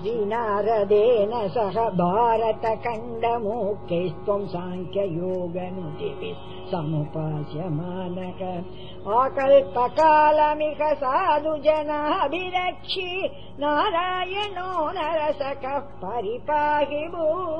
श्रीनारदेन सह भारतखण्डमुक्त्यस्त्वम् साङ्ख्य समुपास्यमानक। आकल्पकालमिह अकल्पकालमिक साधु जनः नारायणो नरसकः परिपाहि भू